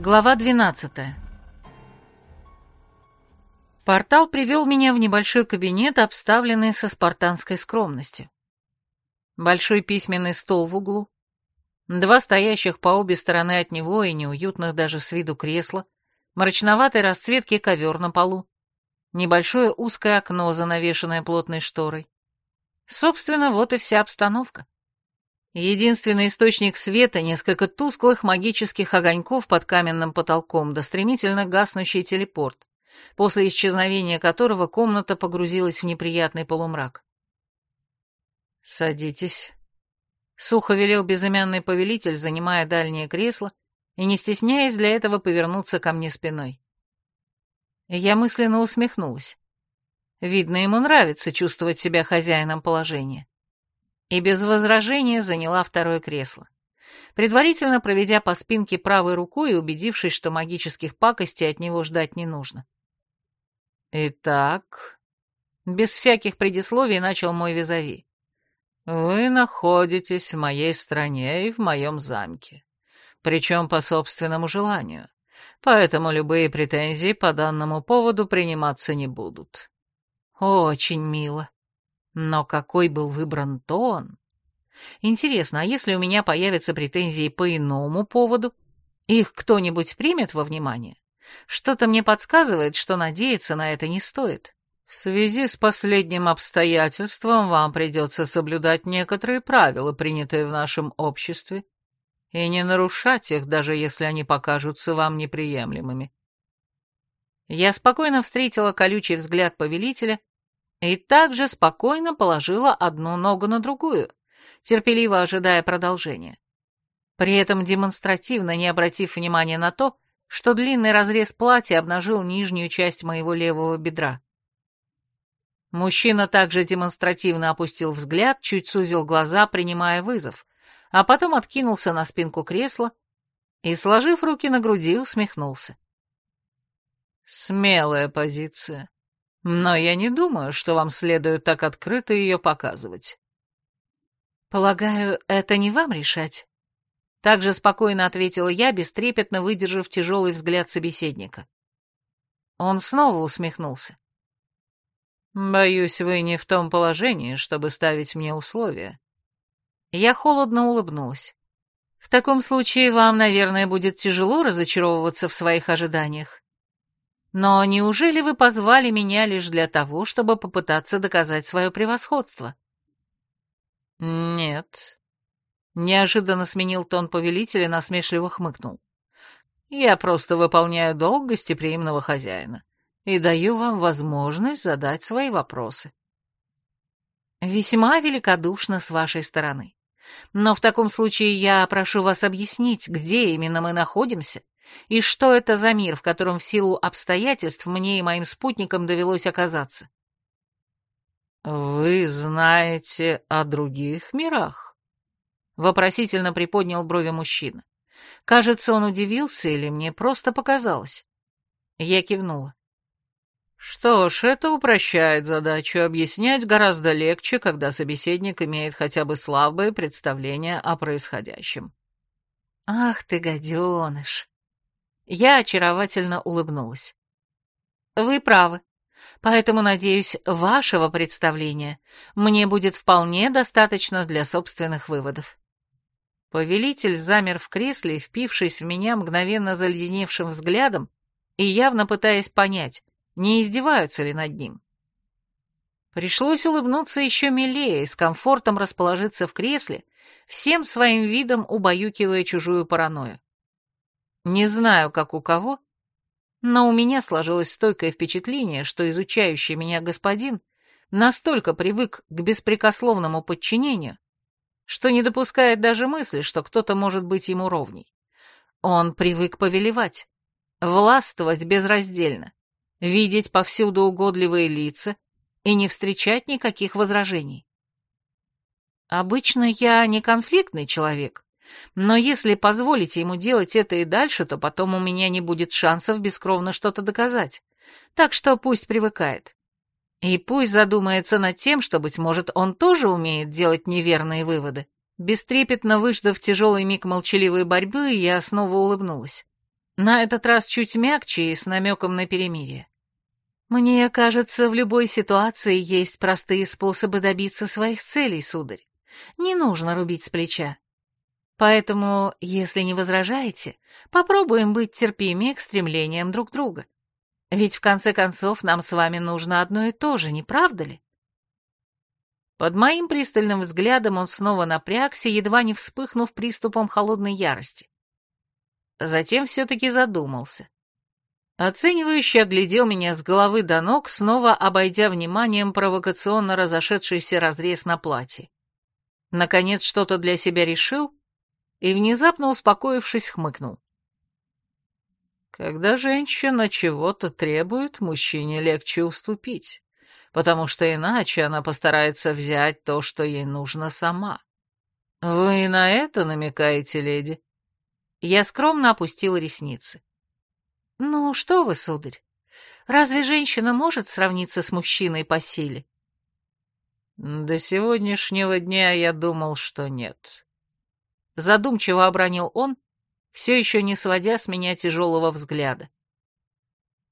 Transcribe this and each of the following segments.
Глава 12 Портал привел меня в небольшой кабинет, обставленный со спартанской скромностью. Большой письменный стол в углу, два стоящих по обе стороны от него и неуютных даже с виду кресла, мрачноватой расцветки ковер на полу, небольшое узкое окно, занавешенное плотной шторой. Собственно, вот и вся обстановка. Единственный источник света — несколько тусклых магических огоньков под каменным потолком, да стремительно гаснущий телепорт, после исчезновения которого комната погрузилась в неприятный полумрак. «Садитесь», — сухо велел безымянный повелитель, занимая дальнее кресло и не стесняясь для этого повернуться ко мне спиной. Я мысленно усмехнулась. Видно, ему нравится чувствовать себя хозяином положения и без возражения заняла второе кресло. Предварительно проведя по спинке правой рукой и убедившись, что магических пакостей от него ждать не нужно. «Итак...» Без всяких предисловий начал мой визави. «Вы находитесь в моей стране и в моем замке, причем по собственному желанию, поэтому любые претензии по данному поводу приниматься не будут». «Очень мило», но какой был выбран тон? Интересно, а если у меня появятся претензии по иному поводу? Их кто-нибудь примет во внимание? Что-то мне подсказывает, что надеяться на это не стоит. В связи с последним обстоятельством вам придется соблюдать некоторые правила, принятые в нашем обществе, и не нарушать их, даже если они покажутся вам неприемлемыми. Я спокойно встретила колючий взгляд повелителя и также спокойно положила одну ногу на другую, терпеливо ожидая продолжения. При этом демонстративно не обратив внимания на то, что длинный разрез платья обнажил нижнюю часть моего левого бедра. Мужчина также демонстративно опустил взгляд, чуть сузил глаза, принимая вызов, а потом откинулся на спинку кресла и, сложив руки на груди, усмехнулся. «Смелая позиция», но я не думаю, что вам следует так открыто ее показывать. Полагаю, это не вам решать. Так же спокойно ответила я, бестрепетно выдержав тяжелый взгляд собеседника. Он снова усмехнулся. «Боюсь, вы не в том положении, чтобы ставить мне условия». Я холодно улыбнулась. «В таком случае вам, наверное, будет тяжело разочаровываться в своих ожиданиях. Но неужели вы позвали меня лишь для того, чтобы попытаться доказать свое превосходство? Нет. Неожиданно сменил тон повелителя и насмешливо хмыкнул. Я просто выполняю долг гостеприимного хозяина и даю вам возможность задать свои вопросы. Весьма великодушно с вашей стороны. Но в таком случае я прошу вас объяснить, где именно мы находимся и что это за мир, в котором в силу обстоятельств мне и моим спутникам довелось оказаться? «Вы знаете о других мирах?» Вопросительно приподнял брови мужчина. Кажется, он удивился или мне просто показалось. Я кивнула. Что ж, это упрощает задачу, объяснять гораздо легче, когда собеседник имеет хотя бы слабое представление о происходящем. Ах ты, гаденыш! Я очаровательно улыбнулась. Вы правы. Поэтому, надеюсь, вашего представления мне будет вполне достаточно для собственных выводов. Повелитель замер в кресле, впившись в меня мгновенно заледеневшим взглядом и явно пытаясь понять, не издеваются ли над ним. Пришлось улыбнуться еще милее и с комфортом расположиться в кресле, всем своим видом убаюкивая чужую паранойю. Не знаю, как у кого, но у меня сложилось стойкое впечатление, что изучающий меня господин настолько привык к беспрекословному подчинению, что не допускает даже мысли, что кто-то может быть ему ровней. Он привык повелевать, властвовать безраздельно, видеть повсюду угодливые лица и не встречать никаких возражений. Обычно я не конфликтный человек, но если позволите ему делать это и дальше, то потом у меня не будет шансов бескровно что-то доказать. Так что пусть привыкает. И пусть задумается над тем, что, быть может, он тоже умеет делать неверные выводы. Бестрепетно выждав тяжелый миг молчаливой борьбы, я снова улыбнулась. На этот раз чуть мягче и с намеком на перемирие. Мне кажется, в любой ситуации есть простые способы добиться своих целей, сударь. Не нужно рубить с плеча. Поэтому, если не возражаете, попробуем быть терпимее к стремлениям друг друга. Ведь в конце концов нам с вами нужно одно и то же, не правда ли? Под моим пристальным взглядом он снова напрягся, едва не вспыхнув приступом холодной ярости. Затем все-таки задумался. Оценивающе оглядел меня с головы до ног, снова обойдя вниманием провокационно разошедшийся разрез на платье. Наконец что-то для себя решил и, внезапно успокоившись, хмыкнул. Когда женщина чего-то требует, мужчине легче уступить, потому что иначе она постарается взять то, что ей нужно сама. Вы на это намекаете, леди? Я скромно опустила ресницы. Ну, что вы, сударь, разве женщина может сравниться с мужчиной по силе? До сегодняшнего дня я думал, что нет. Задумчиво обронил он, все еще не сводя с меня тяжелого взгляда.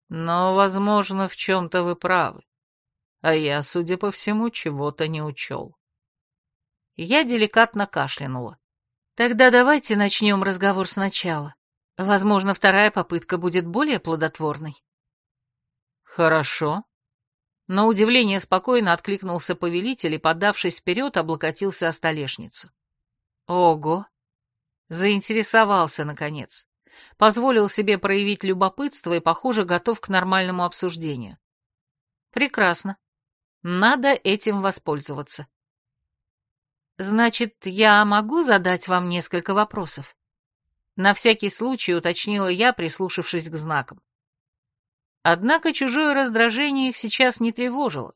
Но, возможно, в чем-то вы правы. А я, судя по всему, чего-то не учел. Я деликатно кашлянула. Тогда давайте начнем разговор сначала. Возможно, вторая попытка будет более плодотворной. Хорошо. На удивление спокойно откликнулся повелитель и, поддавшись вперед, облокотился о столешницу. Ого! Заинтересовался, наконец. Позволил себе проявить любопытство и, похоже, готов к нормальному обсуждению. Прекрасно. Надо этим воспользоваться. Значит, я могу задать вам несколько вопросов? На всякий случай уточнила я, прислушавшись к знакам. Однако чужое раздражение их сейчас не тревожило.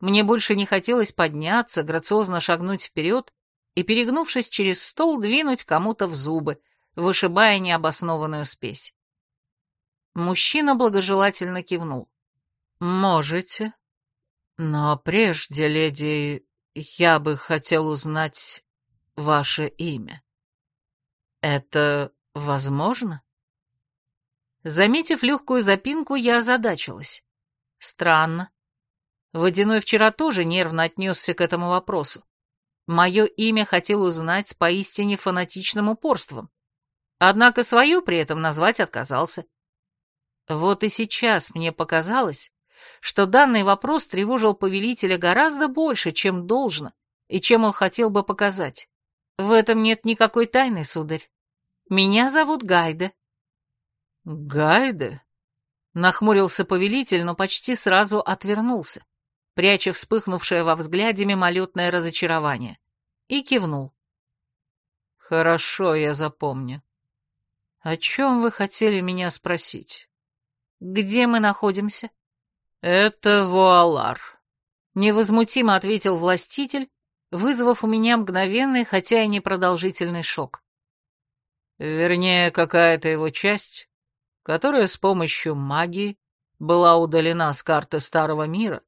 Мне больше не хотелось подняться, грациозно шагнуть вперед и, перегнувшись через стол, двинуть кому-то в зубы, вышибая необоснованную спесь. Мужчина благожелательно кивнул. «Можете. Но прежде, леди, я бы хотел узнать ваше имя». «Это возможно?» Заметив легкую запинку, я озадачилась. Странно. Водяной вчера тоже нервно отнесся к этому вопросу. Мое имя хотел узнать с поистине фанатичным упорством. Однако свое при этом назвать отказался. Вот и сейчас мне показалось, что данный вопрос тревожил повелителя гораздо больше, чем должно, и чем он хотел бы показать. В этом нет никакой тайны, сударь. Меня зовут Гайда». «Гайда?» — нахмурился повелитель, но почти сразу отвернулся, пряча вспыхнувшее во взгляде мимолетное разочарование, и кивнул. «Хорошо, я запомню. О чем вы хотели меня спросить?» «Где мы находимся?» «Это Вуалар», — невозмутимо ответил властитель, вызвав у меня мгновенный, хотя и непродолжительный шок. Вернее, какая-то его часть, которая с помощью магии была удалена с карты Старого Мира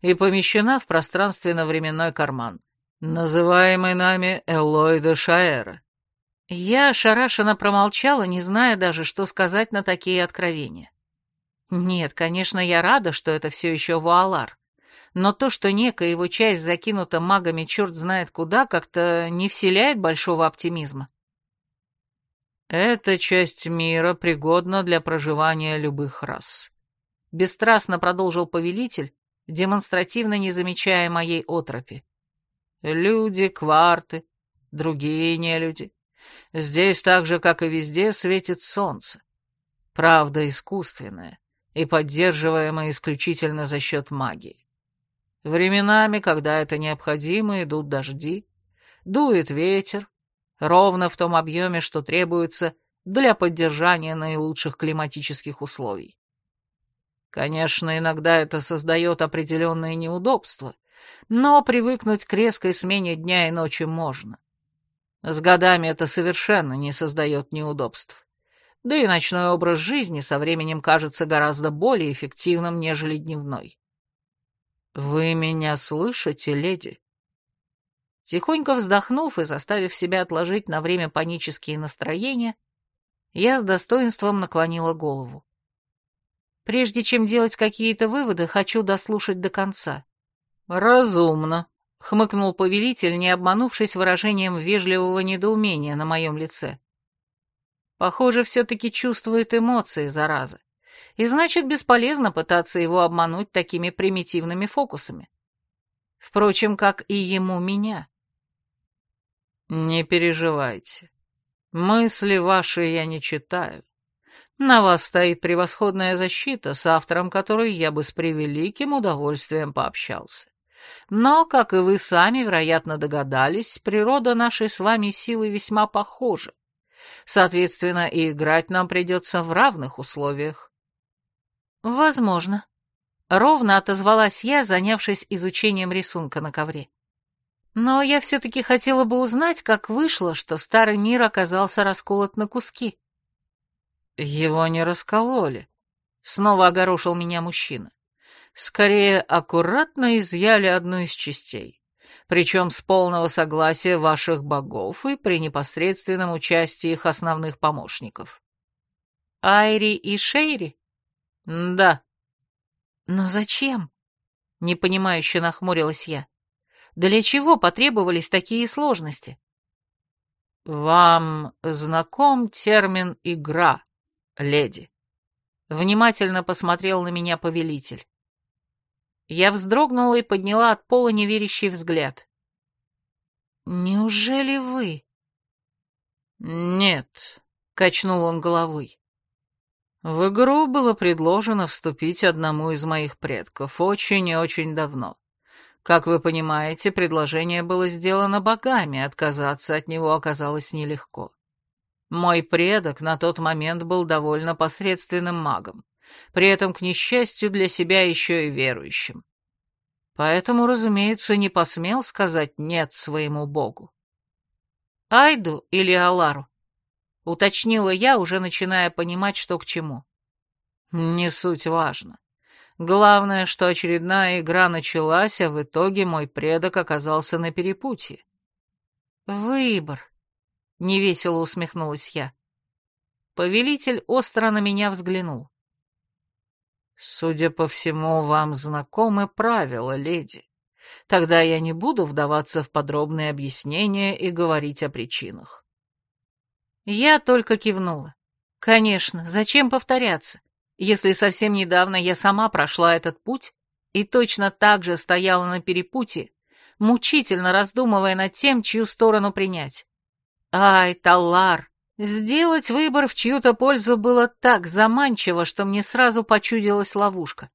и помещена в пространственно-временной карман, называемый нами Эллойда Шаэра. Я ошарашенно промолчала, не зная даже, что сказать на такие откровения. Нет, конечно, я рада, что это все еще Вуалар, но то, что некая его часть закинута магами черт знает куда, как-то не вселяет большого оптимизма. Эта часть мира пригодна для проживания любых рас. Бесстрастно продолжил повелитель, демонстративно не замечая моей отропи. Люди, кварты, другие нелюди. Здесь так же, как и везде, светит солнце. Правда искусственная и поддерживаемая исключительно за счет магии. Временами, когда это необходимо, идут дожди, дует ветер, ровно в том объеме, что требуется для поддержания наилучших климатических условий. Конечно, иногда это создает определенные неудобства, но привыкнуть к резкой смене дня и ночи можно. С годами это совершенно не создает неудобств. Да и ночной образ жизни со временем кажется гораздо более эффективным, нежели дневной. «Вы меня слышите, леди?» Тихонько вздохнув и заставив себя отложить на время панические настроения, Я с достоинством наклонила голову. Прежде чем делать какие-то выводы, хочу дослушать до конца. «Разумно», — хмыкнул повелитель, не обманувшись выражением вежливого недоумения на моем лице. Похоже, все-таки чувствует эмоции, зараза. И значит, бесполезно пытаться его обмануть такими примитивными фокусами. Впрочем, как и ему меня. «Не переживайте. Мысли ваши я не читаю. На вас стоит превосходная защита, с автором которой я бы с превеликим удовольствием пообщался. Но, как и вы сами, вероятно, догадались, природа нашей с вами силы весьма похожа. Соответственно, и играть нам придется в равных условиях. Возможно. Ровно отозвалась я, занявшись изучением рисунка на ковре. Но я все-таки хотела бы узнать, как вышло, что старый мир оказался расколот на куски. Его не раскололи. Снова огорошил меня мужчина. Скорее, аккуратно изъяли одну из частей. Причем с полного согласия ваших богов и при непосредственном участии их основных помощников. Айри и Шейри? Да. Но зачем? Непонимающе нахмурилась я. Для чего потребовались такие сложности? Вам знаком термин «игра», леди?» Внимательно посмотрел на меня повелитель. Я вздрогнула и подняла от пола неверящий взгляд. «Неужели вы?» «Нет», — качнул он головой. «В игру было предложено вступить одному из моих предков очень и очень давно. Как вы понимаете, предложение было сделано богами, отказаться от него оказалось нелегко. Мой предок на тот момент был довольно посредственным магом, при этом, к несчастью, для себя еще и верующим. Поэтому, разумеется, не посмел сказать «нет» своему богу. «Айду или Алару?» — уточнила я, уже начиная понимать, что к чему. «Не суть важно. Главное, что очередная игра началась, а в итоге мой предок оказался на перепутье». «Выбор», — невесело усмехнулась я. Повелитель остро на меня взглянул. «Судя по всему, вам знакомы правила, леди. Тогда я не буду вдаваться в подробные объяснения и говорить о причинах». Я только кивнула. «Конечно, зачем повторяться, если совсем недавно я сама прошла этот путь и точно так же стояла на перепутье, мучительно раздумывая над тем, чью сторону принять. Ай, Таллар, сделать выбор в чью-то пользу было так заманчиво, что мне сразу почудилась ловушка.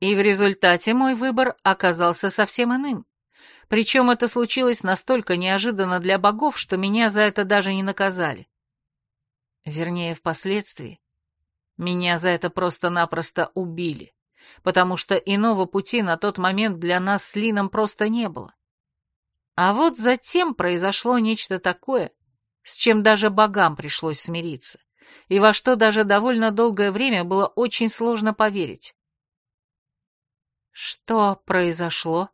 И в результате мой выбор оказался совсем иным. Причем это случилось настолько неожиданно для богов, что меня за это даже не наказали. Вернее, впоследствии. Меня за это просто-напросто убили, потому что иного пути на тот момент для нас с Лином просто не было. А вот затем произошло нечто такое, с чем даже богам пришлось смириться, и во что даже довольно долгое время было очень сложно поверить. «Что произошло?»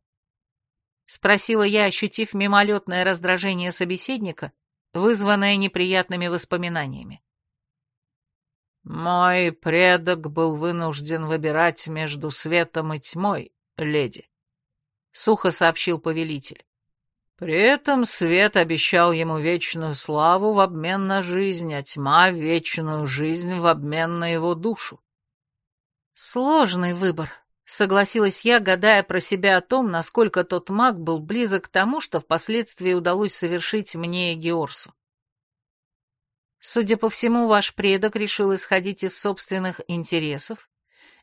— спросила я, ощутив мимолетное раздражение собеседника, вызванное неприятными воспоминаниями. «Мой предок был вынужден выбирать между светом и тьмой, леди», — сухо сообщил повелитель. При этом свет обещал ему вечную славу в обмен на жизнь, а тьма — вечную жизнь в обмен на его душу. Сложный выбор, согласилась я, гадая про себя о том, насколько тот маг был близок к тому, что впоследствии удалось совершить мне и Георсу. Судя по всему, ваш предок решил исходить из собственных интересов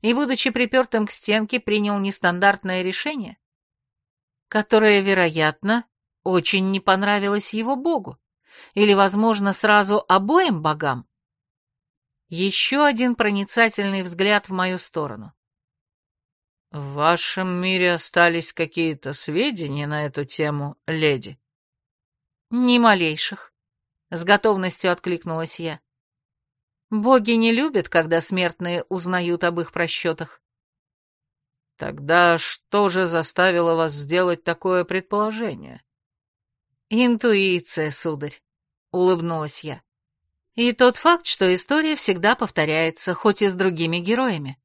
и, будучи припертым к стенке, принял нестандартное решение, которое, вероятно, очень не понравилось его богу. Или, возможно, сразу обоим богам? Еще один проницательный взгляд в мою сторону. «В вашем мире остались какие-то сведения на эту тему, леди?» «Ни малейших», — с готовностью откликнулась я. «Боги не любят, когда смертные узнают об их просчетах». «Тогда что же заставило вас сделать такое предположение?» «Интуиция, сударь», — улыбнулась я. И тот факт, что история всегда повторяется, хоть и с другими героями.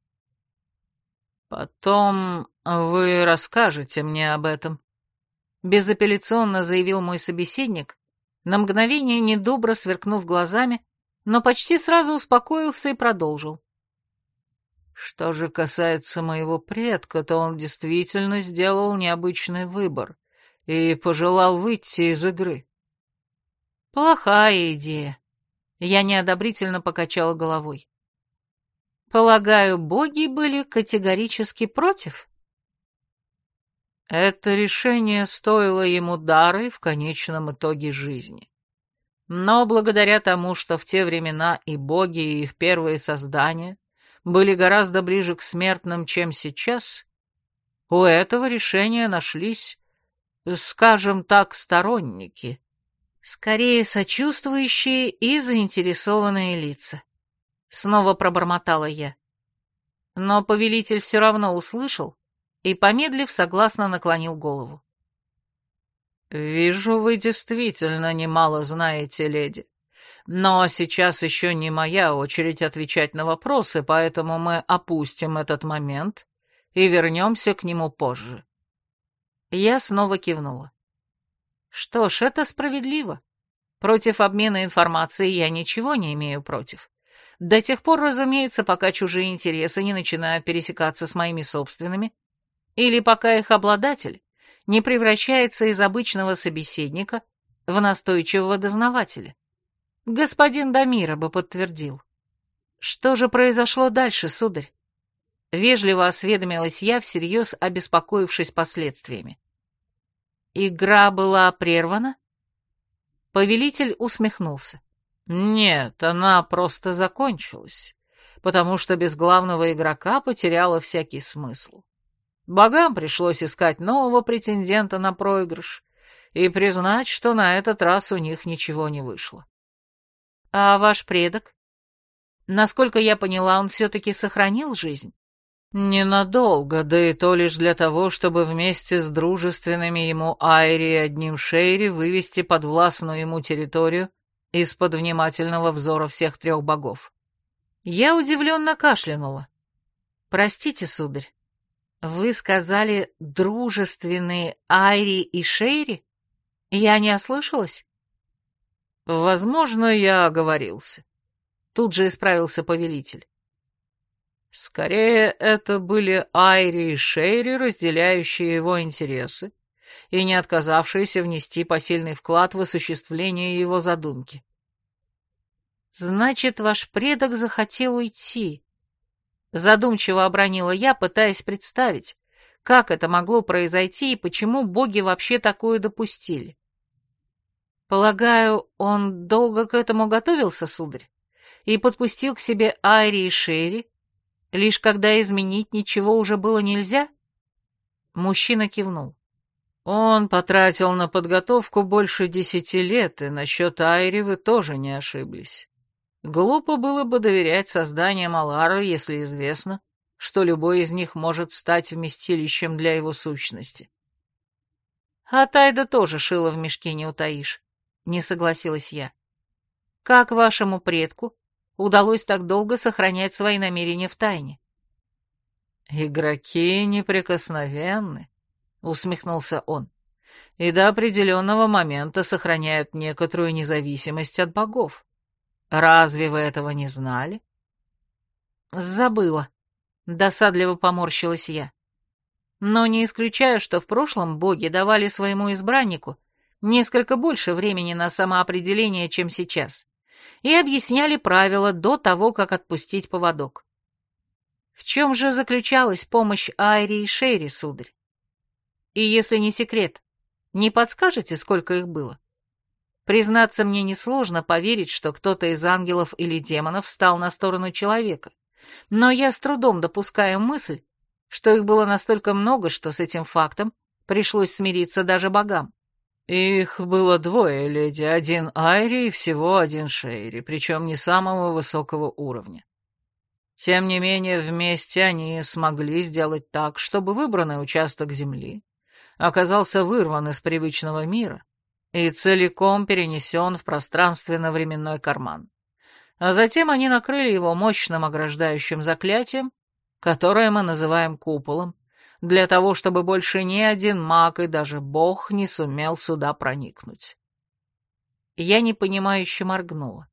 «Потом вы расскажете мне об этом», — безапелляционно заявил мой собеседник, на мгновение недобро сверкнув глазами, но почти сразу успокоился и продолжил. Что же касается моего предка, то он действительно сделал необычный выбор и пожелал выйти из игры. Плохая идея. Я неодобрительно покачала головой. Полагаю, боги были категорически против? Это решение стоило ему дары в конечном итоге жизни. Но благодаря тому, что в те времена и боги, и их первые создания были гораздо ближе к смертным, чем сейчас, у этого решения нашлись, скажем так, сторонники. Скорее, сочувствующие и заинтересованные лица. Снова пробормотала я. Но повелитель все равно услышал и, помедлив, согласно наклонил голову. «Вижу, вы действительно немало знаете, леди. Но сейчас еще не моя очередь отвечать на вопросы, поэтому мы опустим этот момент и вернемся к нему позже». Я снова кивнула. Что ж, это справедливо. Против обмена информацией я ничего не имею против. До тех пор, разумеется, пока чужие интересы не начинают пересекаться с моими собственными, или пока их обладатель не превращается из обычного собеседника в настойчивого дознавателя. Господин Дамира бы подтвердил. Что же произошло дальше, сударь? Вежливо осведомилась я, всерьез обеспокоившись последствиями. Игра была прервана? Повелитель усмехнулся. Нет, она просто закончилась, потому что без главного игрока потеряла всякий смысл. Богам пришлось искать нового претендента на проигрыш и признать, что на этот раз у них ничего не вышло. А ваш предок? Насколько я поняла, он все-таки сохранил жизнь? Ненадолго, да и то лишь для того, чтобы вместе с дружественными ему Айри и одним Шейри вывести подвластную ему территорию из-под внимательного взора всех трех богов. Я удивленно кашлянула. Простите, сударь, вы сказали дружественные Айри и Шейри? Я не ослышалась? Возможно, я оговорился. Тут же исправился повелитель. Скорее, это были Айри и Шейри, разделяющие его интересы и не отказавшиеся внести посильный вклад в осуществление его задумки. «Значит, ваш предок захотел уйти», — задумчиво обронила я, пытаясь представить, как это могло произойти и почему боги вообще такое допустили. Полагаю, он долго к этому готовился, сударь, и подпустил к себе Айри и Шерри, лишь когда изменить ничего уже было нельзя? Мужчина кивнул. Он потратил на подготовку больше десяти лет, и насчет Айри вы тоже не ошиблись. Глупо было бы доверять созданиям Алара, если известно, что любой из них может стать вместилищем для его сущности. А Тайда тоже шила в мешке не утаишь, не согласилась я. Как вашему предку удалось так долго сохранять свои намерения в тайне? Игроки неприкосновенны, усмехнулся он, и до определенного момента сохраняют некоторую независимость от богов. Разве вы этого не знали? Забыла. Досадливо поморщилась я. Но не исключаю, что в прошлом боги давали своему избраннику несколько больше времени на самоопределение, чем сейчас, и объясняли правила до того, как отпустить поводок. В чем же заключалась помощь Айри и Шерри, сударь? И если не секрет, не подскажете, сколько их было? Признаться, мне несложно поверить, что кто-то из ангелов или демонов встал на сторону человека, но я с трудом допускаю мысль, что их было настолько много, что с этим фактом пришлось смириться даже богам. Их было двое, леди, один Айри и всего один Шейри, причем не самого высокого уровня. Тем не менее, вместе они смогли сделать так, чтобы выбранный участок земли оказался вырван из привычного мира и целиком перенесен в пространственно-временной карман. а затем они накрыли его мощным ограждающим заклятием, которое мы называем куполом, для того, чтобы больше ни один маг и даже бог не сумел сюда проникнуть. Я непонимающе моргнула.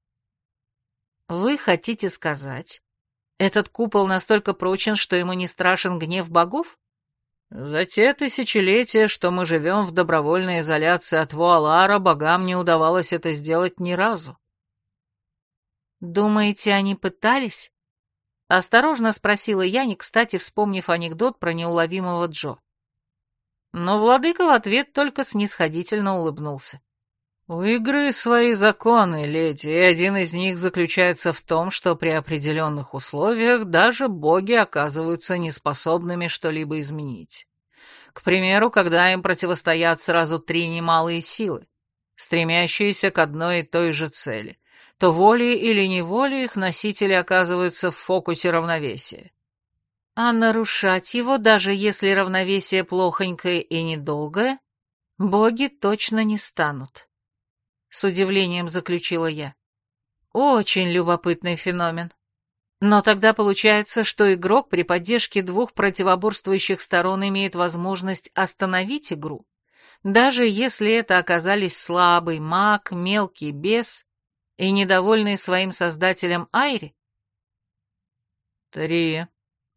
Вы хотите сказать, этот купол настолько прочен, что ему не страшен гнев богов? За те тысячелетия, что мы живем в добровольной изоляции от Вуалара, богам не удавалось это сделать ни разу. Думаете, они пытались? Осторожно спросила я, не кстати вспомнив анекдот про неуловимого Джо. Но владыка в ответ только снисходительно улыбнулся. «У игры свои законы, леди, и один из них заключается в том, что при определенных условиях даже боги оказываются неспособными что-либо изменить. К примеру, когда им противостоят сразу три немалые силы, стремящиеся к одной и той же цели, то волей или неволей их носители оказываются в фокусе равновесия. А нарушать его, даже если равновесие плохонькое и недолгое, боги точно не станут с удивлением заключила я. Очень любопытный феномен. Но тогда получается, что игрок при поддержке двух противоборствующих сторон имеет возможность остановить игру, даже если это оказались слабый маг, мелкий бес и недовольный своим создателем Айри? Три.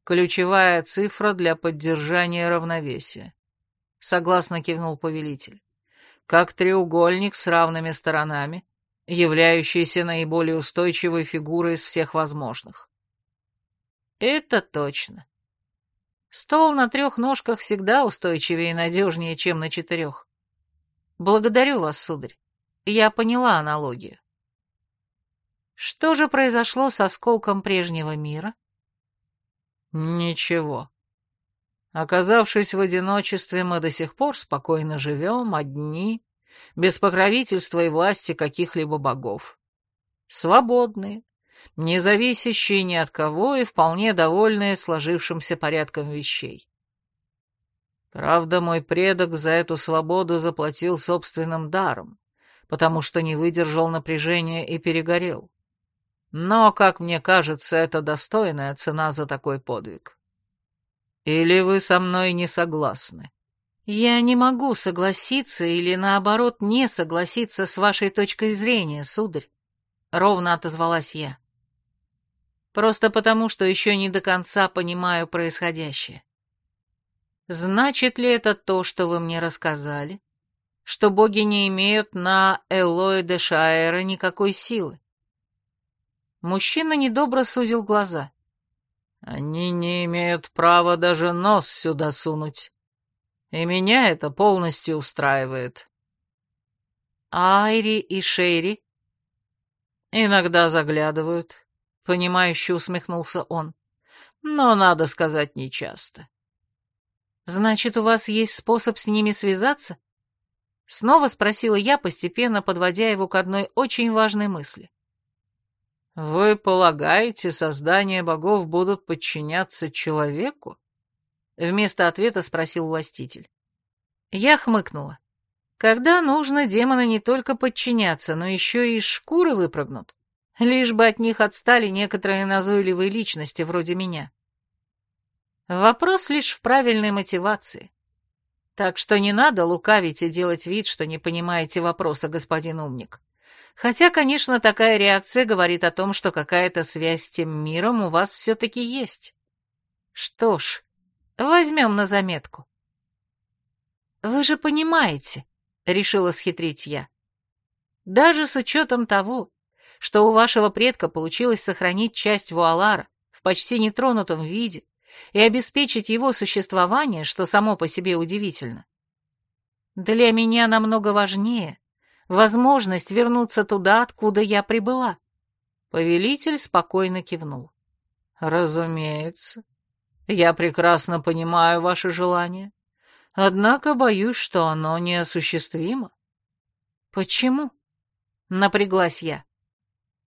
Ключевая цифра для поддержания равновесия. Согласно кивнул повелитель как треугольник с равными сторонами, являющийся наиболее устойчивой фигурой из всех возможных. Это точно. Стол на трех ножках всегда устойчивее и надежнее, чем на четырех. Благодарю вас, сударь. Я поняла аналогию. Что же произошло с осколком прежнего мира? Ничего. Оказавшись в одиночестве, мы до сих пор спокойно живем, одни, без покровительства и власти каких-либо богов. Свободные, не зависящие ни от кого и вполне довольные сложившимся порядком вещей. Правда, мой предок за эту свободу заплатил собственным даром, потому что не выдержал напряжения и перегорел. Но, как мне кажется, это достойная цена за такой подвиг. Или вы со мной не согласны? Я не могу согласиться или, наоборот, не согласиться с вашей точкой зрения, сударь, — ровно отозвалась я. Просто потому, что еще не до конца понимаю происходящее. Значит ли это то, что вы мне рассказали? Что боги не имеют на Эллоэ де Шаэра никакой силы? Мужчина недобро сузил глаза. Они не имеют права даже нос сюда сунуть. И меня это полностью устраивает. Айри и Шейри? Иногда заглядывают, понимающе усмехнулся он. Но, надо сказать, нечасто. Значит, у вас есть способ с ними связаться? Снова спросила я, постепенно подводя его к одной очень важной мысли. «Вы полагаете, создания богов будут подчиняться человеку?» Вместо ответа спросил властитель. Я хмыкнула. Когда нужно, демоны не только подчинятся, но еще и шкуры выпрыгнут, лишь бы от них отстали некоторые назойливые личности вроде меня. Вопрос лишь в правильной мотивации. Так что не надо лукавить и делать вид, что не понимаете вопроса, господин умник. Хотя, конечно, такая реакция говорит о том, что какая-то связь с тем миром у вас все-таки есть. Что ж, возьмем на заметку. Вы же понимаете, решила схитрить я. Даже с учетом того, что у вашего предка получилось сохранить часть вуалара в почти нетронутом виде и обеспечить его существование, что само по себе удивительно. Для меня намного важнее возможность вернуться туда, откуда я прибыла. Повелитель спокойно кивнул. Разумеется. Я прекрасно понимаю ваше желание. Однако боюсь, что оно неосуществимо. Почему? Напряглась я.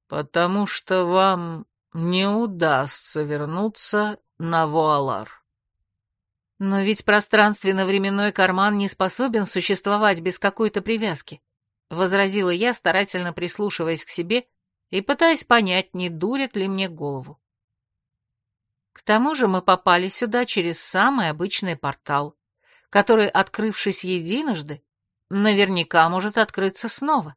Потому что вам не удастся вернуться на Вуалар. Но ведь пространственно-временной карман не способен существовать без какой-то привязки. — возразила я, старательно прислушиваясь к себе и пытаясь понять, не дурит ли мне голову. К тому же мы попали сюда через самый обычный портал, который, открывшись единожды, наверняка может открыться снова.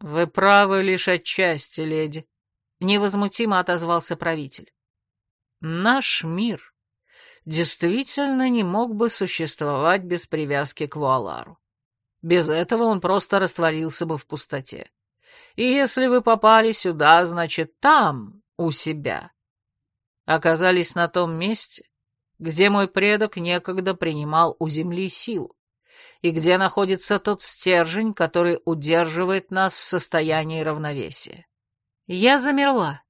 «Вы правы лишь отчасти, леди», — невозмутимо отозвался правитель. «Наш мир действительно не мог бы существовать без привязки к Вуалару. Без этого он просто растворился бы в пустоте. И если вы попали сюда, значит, там, у себя, оказались на том месте, где мой предок некогда принимал у земли силу, и где находится тот стержень, который удерживает нас в состоянии равновесия. Я замерла.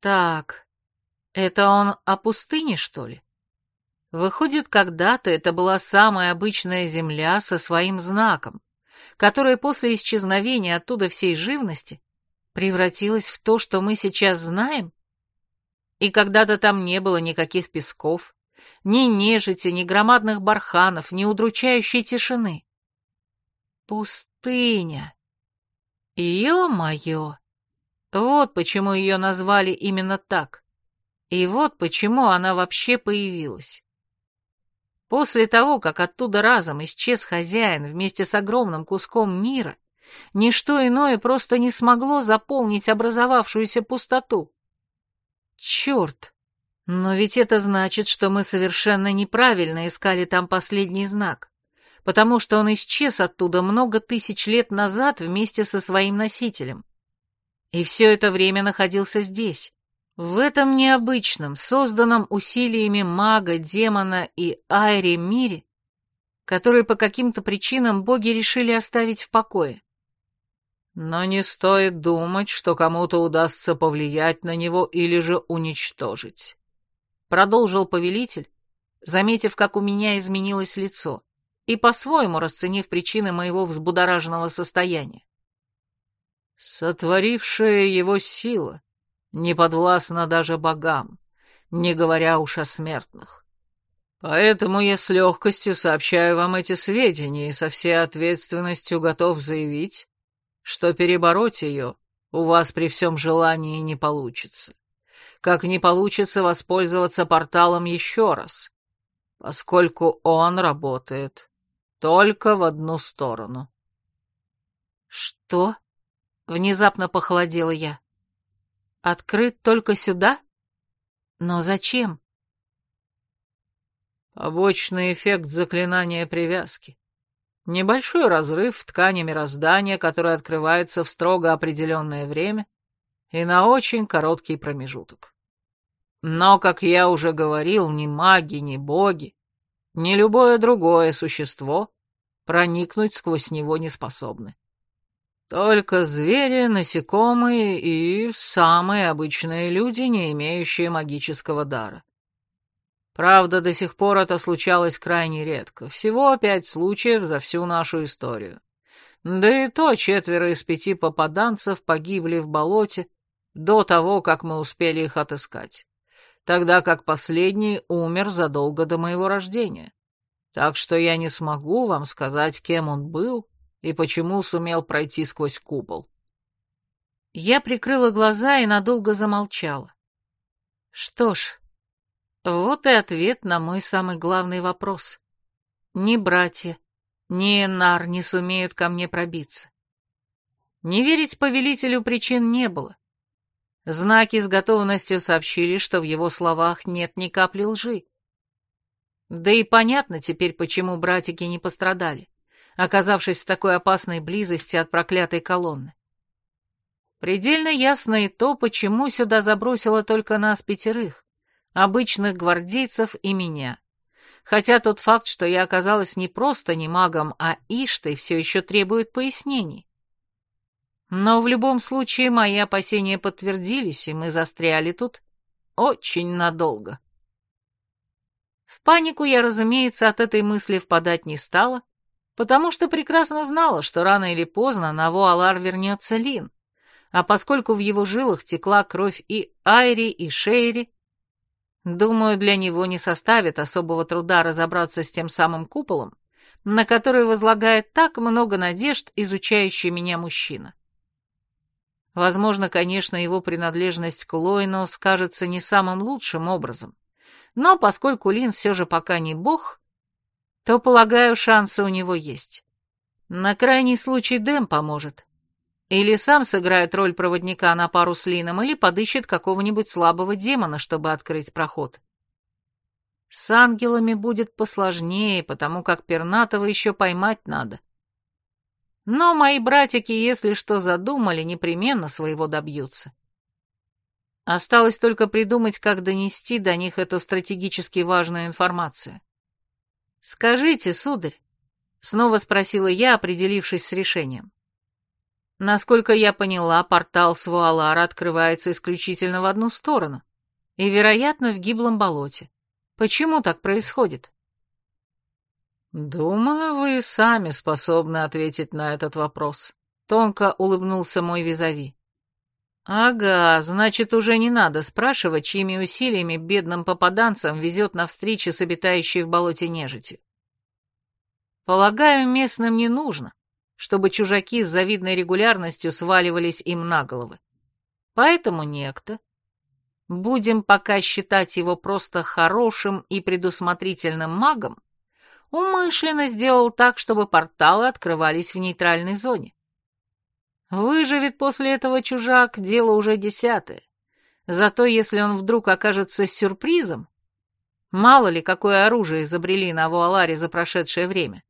Так, это он о пустыне, что ли? Выходит, когда-то это была самая обычная земля со своим знаком, которая после исчезновения оттуда всей живности превратилась в то, что мы сейчас знаем? И когда-то там не было никаких песков, ни нежити, ни громадных барханов, ни удручающей тишины. Пустыня. Ё-моё! Вот почему ее назвали именно так. И вот почему она вообще появилась. После того, как оттуда разом исчез хозяин вместе с огромным куском мира, ничто иное просто не смогло заполнить образовавшуюся пустоту. Черт! Но ведь это значит, что мы совершенно неправильно искали там последний знак, потому что он исчез оттуда много тысяч лет назад вместе со своим носителем. И все это время находился здесь, в этом необычном, созданном усилиями мага, демона и Айри мире, который по каким-то причинам боги решили оставить в покое. Но не стоит думать, что кому-то удастся повлиять на него или же уничтожить. Продолжил повелитель, заметив, как у меня изменилось лицо, и по-своему расценив причины моего взбудораженного состояния. Сотворившая его сила не подвластна даже богам, не говоря уж о смертных. Поэтому я с легкостью сообщаю вам эти сведения и со всей ответственностью готов заявить, что перебороть ее у вас при всем желании не получится. Как не получится воспользоваться порталом еще раз, поскольку он работает только в одну сторону. «Что?» — внезапно похолодела я. Открыт только сюда? Но зачем? Побочный эффект заклинания привязки. Небольшой разрыв в ткани мироздания, который открывается в строго определенное время и на очень короткий промежуток. Но, как я уже говорил, ни маги, ни боги, ни любое другое существо проникнуть сквозь него не способны. Только звери, насекомые и самые обычные люди, не имеющие магического дара. Правда, до сих пор это случалось крайне редко, всего пять случаев за всю нашу историю. Да и то четверо из пяти попаданцев погибли в болоте до того, как мы успели их отыскать, тогда как последний умер задолго до моего рождения. Так что я не смогу вам сказать, кем он был и почему сумел пройти сквозь купол. Я прикрыла глаза и надолго замолчала. Что ж, вот и ответ на мой самый главный вопрос. Ни братья, ни Энар не сумеют ко мне пробиться. Не верить повелителю причин не было. Знаки с готовностью сообщили, что в его словах нет ни капли лжи. Да и понятно теперь, почему братики не пострадали оказавшись в такой опасной близости от проклятой колонны. Предельно ясно и то, почему сюда забросило только нас пятерых, обычных гвардейцев и меня. Хотя тот факт, что я оказалась не просто не магом, а Иштой, все еще требует пояснений. Но в любом случае мои опасения подтвердились, и мы застряли тут очень надолго. В панику я, разумеется, от этой мысли впадать не стала, потому что прекрасно знала, что рано или поздно на Вуалар вернется Лин, а поскольку в его жилах текла кровь и Айри, и Шейри, думаю, для него не составит особого труда разобраться с тем самым куполом, на который возлагает так много надежд изучающий меня мужчина. Возможно, конечно, его принадлежность к Лойну скажется не самым лучшим образом. Но поскольку Лин все же пока не бог, то, полагаю, шансы у него есть. На крайний случай Дэм поможет. Или сам сыграет роль проводника на пару с Лином, или подыщет какого-нибудь слабого демона, чтобы открыть проход. С ангелами будет посложнее, потому как пернатого еще поймать надо. Но мои братики, если что задумали, непременно своего добьются. Осталось только придумать, как донести до них эту стратегически важную информацию. «Скажите, сударь», — снова спросила я, определившись с решением. Насколько я поняла, портал с Вуалара открывается исключительно в одну сторону, и, вероятно, в гиблом болоте. Почему так происходит? «Думаю, вы сами способны ответить на этот вопрос», — тонко улыбнулся мой визави. «Ага, значит, уже не надо спрашивать, чьими усилиями бедным попаданцам везет на встречи с обитающей в болоте нежити. Полагаю, местным не нужно, чтобы чужаки с завидной регулярностью сваливались им на головы. Поэтому некто, будем пока считать его просто хорошим и предусмотрительным магом, умышленно сделал так, чтобы порталы открывались в нейтральной зоне. Выживет после этого чужак, дело уже десятое. Зато если он вдруг окажется сюрпризом, мало ли какое оружие изобрели на Вуаларе за прошедшее время,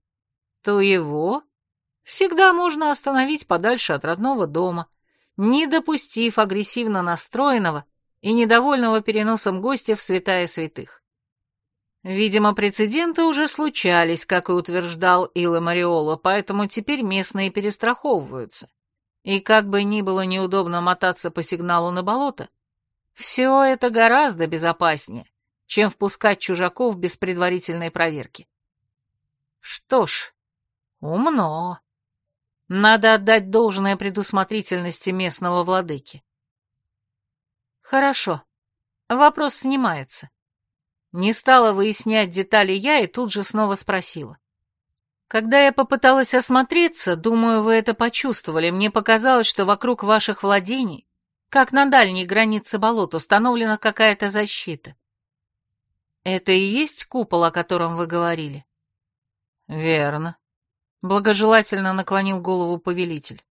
то его всегда можно остановить подальше от родного дома, не допустив агрессивно настроенного и недовольного переносом гостя в святая святых. Видимо, прецеденты уже случались, как и утверждал Илла Мариоло, поэтому теперь местные перестраховываются. И как бы ни было неудобно мотаться по сигналу на болото, все это гораздо безопаснее, чем впускать чужаков без предварительной проверки. Что ж, умно. Надо отдать должное предусмотрительности местного владыки. Хорошо, вопрос снимается. Не стала выяснять детали я и тут же снова спросила. Когда я попыталась осмотреться, думаю, вы это почувствовали, мне показалось, что вокруг ваших владений, как на дальней границе болот, установлена какая-то защита. Это и есть купол, о котором вы говорили? Верно. Благожелательно наклонил голову повелитель.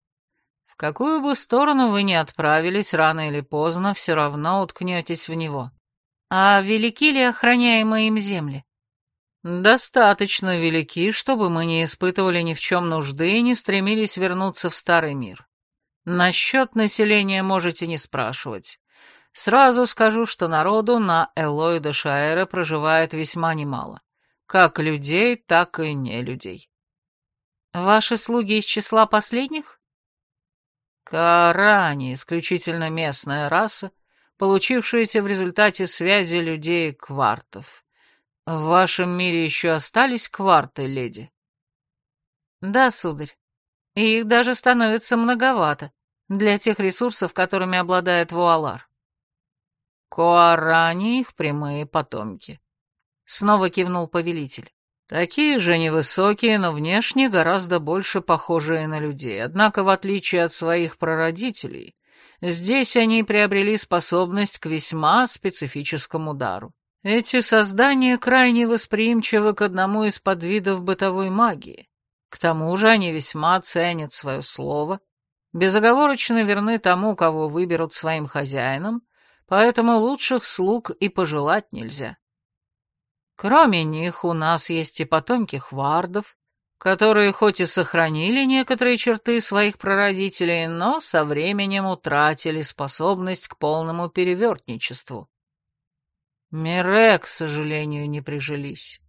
В какую бы сторону вы ни отправились, рано или поздно все равно уткнетесь в него. А велики ли охраняемые им земли? Достаточно велики, чтобы мы не испытывали ни в чем нужды и не стремились вернуться в старый мир. Насчет населения можете не спрашивать. Сразу скажу, что народу на Элойда Шаэра проживает весьма немало. Как людей, так и не людей. Ваши слуги из числа последних? Карани, исключительно местная раса, получившаяся в результате связи людей квартов. В вашем мире еще остались кварты, леди? Да, сударь. И их даже становится многовато для тех ресурсов, которыми обладает Вуалар. Куарани их прямые потомки. Снова кивнул повелитель. Такие же невысокие, но внешне гораздо больше похожие на людей. Однако, в отличие от своих прародителей, Здесь они приобрели способность к весьма специфическому дару. Эти создания крайне восприимчивы к одному из подвидов бытовой магии. К тому же они весьма ценят свое слово, безоговорочно верны тому, кого выберут своим хозяином, поэтому лучших слуг и пожелать нельзя. Кроме них у нас есть и потомки хвардов, которые хоть и сохранили некоторые черты своих прародителей, но со временем утратили способность к полному перевертничеству. Мире, к сожалению, не прижились.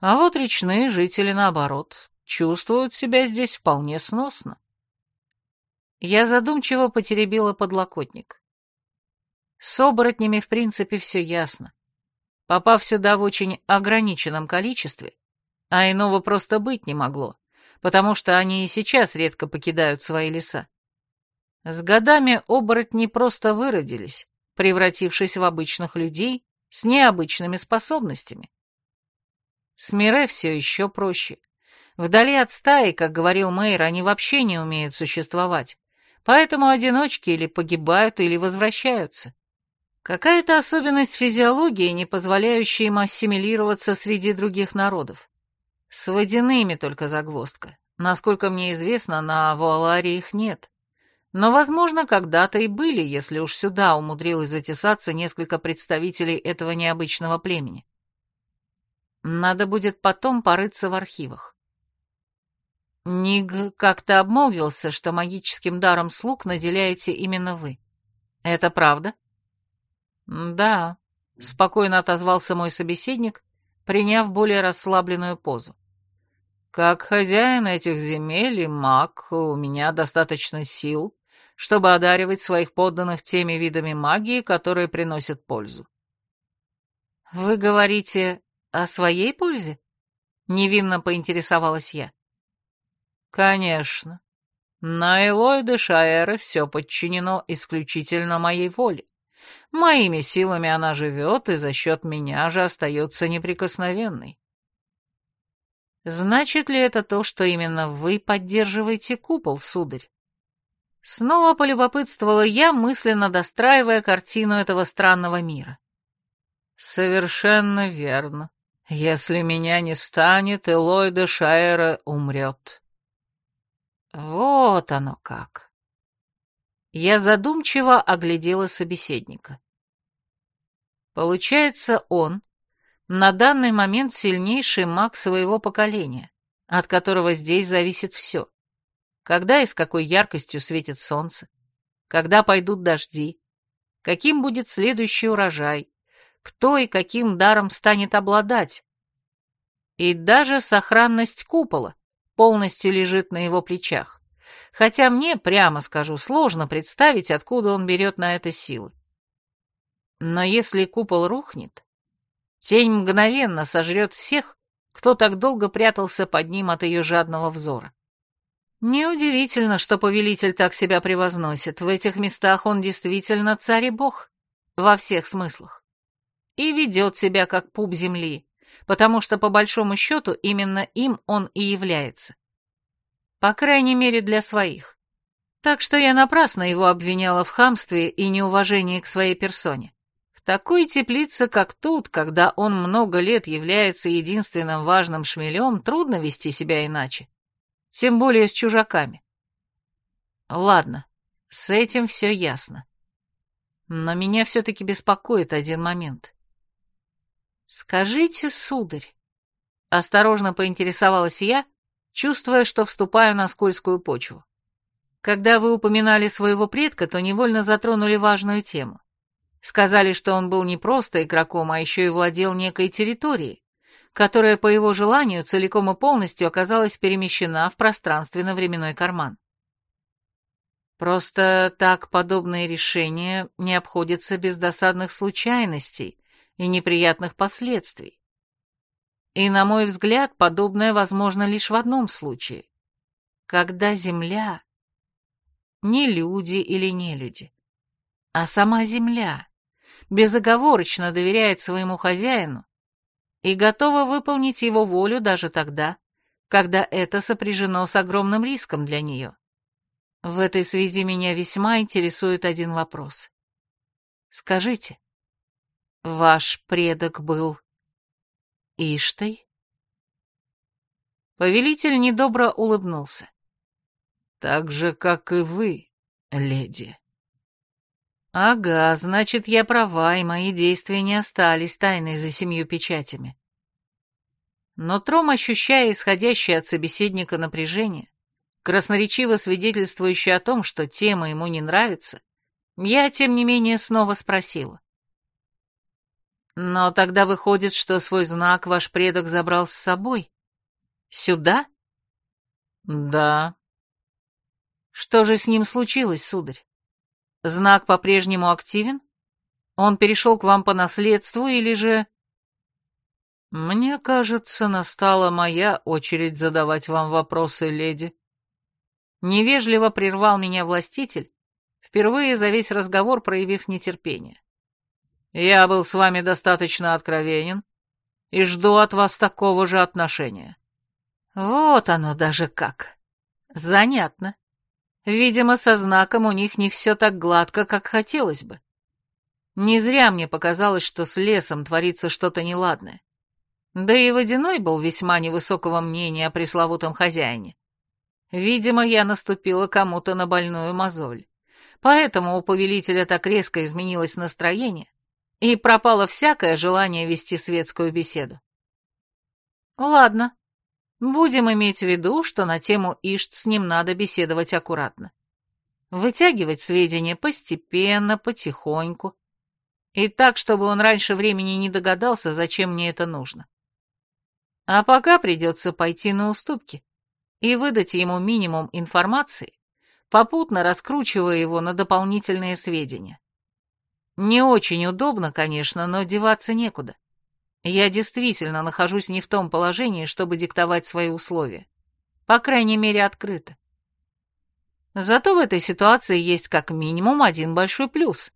А вот речные жители, наоборот, чувствуют себя здесь вполне сносно. Я задумчиво потеребила подлокотник. С оборотнями, в принципе, все ясно. Попав сюда в очень ограниченном количестве, а иного просто быть не могло, потому что они и сейчас редко покидают свои леса. С годами оборотни просто выродились, превратившись в обычных людей с необычными способностями. С Мире все еще проще. Вдали от стаи, как говорил Мэйр, они вообще не умеют существовать, Поэтому одиночки или погибают, или возвращаются. Какая-то особенность физиологии, не позволяющая им ассимилироваться среди других народов. С водяными только загвоздка. Насколько мне известно, на Вуаларе их нет. Но, возможно, когда-то и были, если уж сюда умудрилось затесаться несколько представителей этого необычного племени. Надо будет потом порыться в архивах. Ниг как-то обмолвился, что магическим даром слуг наделяете именно вы. Это правда? Да, спокойно отозвался мой собеседник, приняв более расслабленную позу. Как хозяин этих земель и маг, у меня достаточно сил, чтобы одаривать своих подданных теми видами магии, которые приносят пользу. Вы говорите о своей пользе? Невинно поинтересовалась я. Конечно. На Элойде Шаэры все подчинено исключительно моей воле. Моими силами она живет, и за счет меня же остается неприкосновенной. Значит ли это то, что именно вы поддерживаете купол, сударь? Снова полюбопытствовала я, мысленно достраивая картину этого странного мира. Совершенно верно. Если меня не станет, Элойда Шаэра умрет. Вот оно как. Я задумчиво оглядела собеседника. Получается, он на данный момент сильнейший маг своего поколения, от которого здесь зависит все. Когда и с какой яркостью светит солнце, когда пойдут дожди, каким будет следующий урожай, кто и каким даром станет обладать. И даже сохранность купола полностью лежит на его плечах. Хотя мне, прямо скажу, сложно представить, откуда он берет на это силы. Но если купол рухнет, тень мгновенно сожрет всех, кто так долго прятался под ним от ее жадного взора. Неудивительно, что повелитель так себя превозносит. В этих местах он действительно царь и бог. Во всех смыслах и ведет себя как пуп земли, потому что, по большому счету, именно им он и является. По крайней мере, для своих. Так что я напрасно его обвиняла в хамстве и неуважении к своей персоне. В такой теплице, как тут, когда он много лет является единственным важным шмелем, трудно вести себя иначе. Тем более с чужаками. Ладно, с этим все ясно. Но меня все-таки беспокоит один момент. «Скажите, сударь», — осторожно поинтересовалась я, чувствуя, что вступаю на скользкую почву. Когда вы упоминали своего предка, то невольно затронули важную тему. Сказали, что он был не просто игроком, а еще и владел некой территорией, которая по его желанию целиком и полностью оказалась перемещена в пространственно-временной карман. Просто так подобные решения не обходятся без досадных случайностей, и неприятных последствий. И, на мой взгляд, подобное возможно лишь в одном случае. Когда Земля, не люди или не люди, а сама Земля, безоговорочно доверяет своему хозяину и готова выполнить его волю даже тогда, когда это сопряжено с огромным риском для нее. В этой связи меня весьма интересует один вопрос. Скажите, Ваш предок был Иштой? Повелитель недобро улыбнулся. Так же, как и вы, леди. Ага, значит, я права, и мои действия не остались тайной за семью печатями. Но Тром, ощущая исходящее от собеседника напряжение, красноречиво свидетельствующее о том, что тема ему не нравится, я, тем не менее, снова спросила. Но тогда выходит, что свой знак ваш предок забрал с собой. Сюда? Да. Что же с ним случилось, сударь? Знак по-прежнему активен? Он перешел к вам по наследству или же... Мне кажется, настала моя очередь задавать вам вопросы, леди. Невежливо прервал меня властитель, впервые за весь разговор проявив нетерпение. Я был с вами достаточно откровенен и жду от вас такого же отношения. Вот оно даже как. Занятно. Видимо, со знаком у них не все так гладко, как хотелось бы. Не зря мне показалось, что с лесом творится что-то неладное. Да и Водяной был весьма невысокого мнения о пресловутом хозяине. Видимо, я наступила кому-то на больную мозоль. Поэтому у повелителя так резко изменилось настроение, и пропало всякое желание вести светскую беседу. Ладно, будем иметь в виду, что на тему Ишт с ним надо беседовать аккуратно. Вытягивать сведения постепенно, потихоньку, и так, чтобы он раньше времени не догадался, зачем мне это нужно. А пока придется пойти на уступки и выдать ему минимум информации, попутно раскручивая его на дополнительные сведения. Не очень удобно, конечно, но деваться некуда. Я действительно нахожусь не в том положении, чтобы диктовать свои условия. По крайней мере, открыто. Зато в этой ситуации есть как минимум один большой плюс.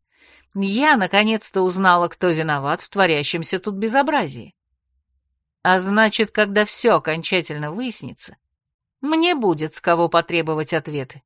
Я наконец-то узнала, кто виноват в творящемся тут безобразии. А значит, когда все окончательно выяснится, мне будет с кого потребовать ответы.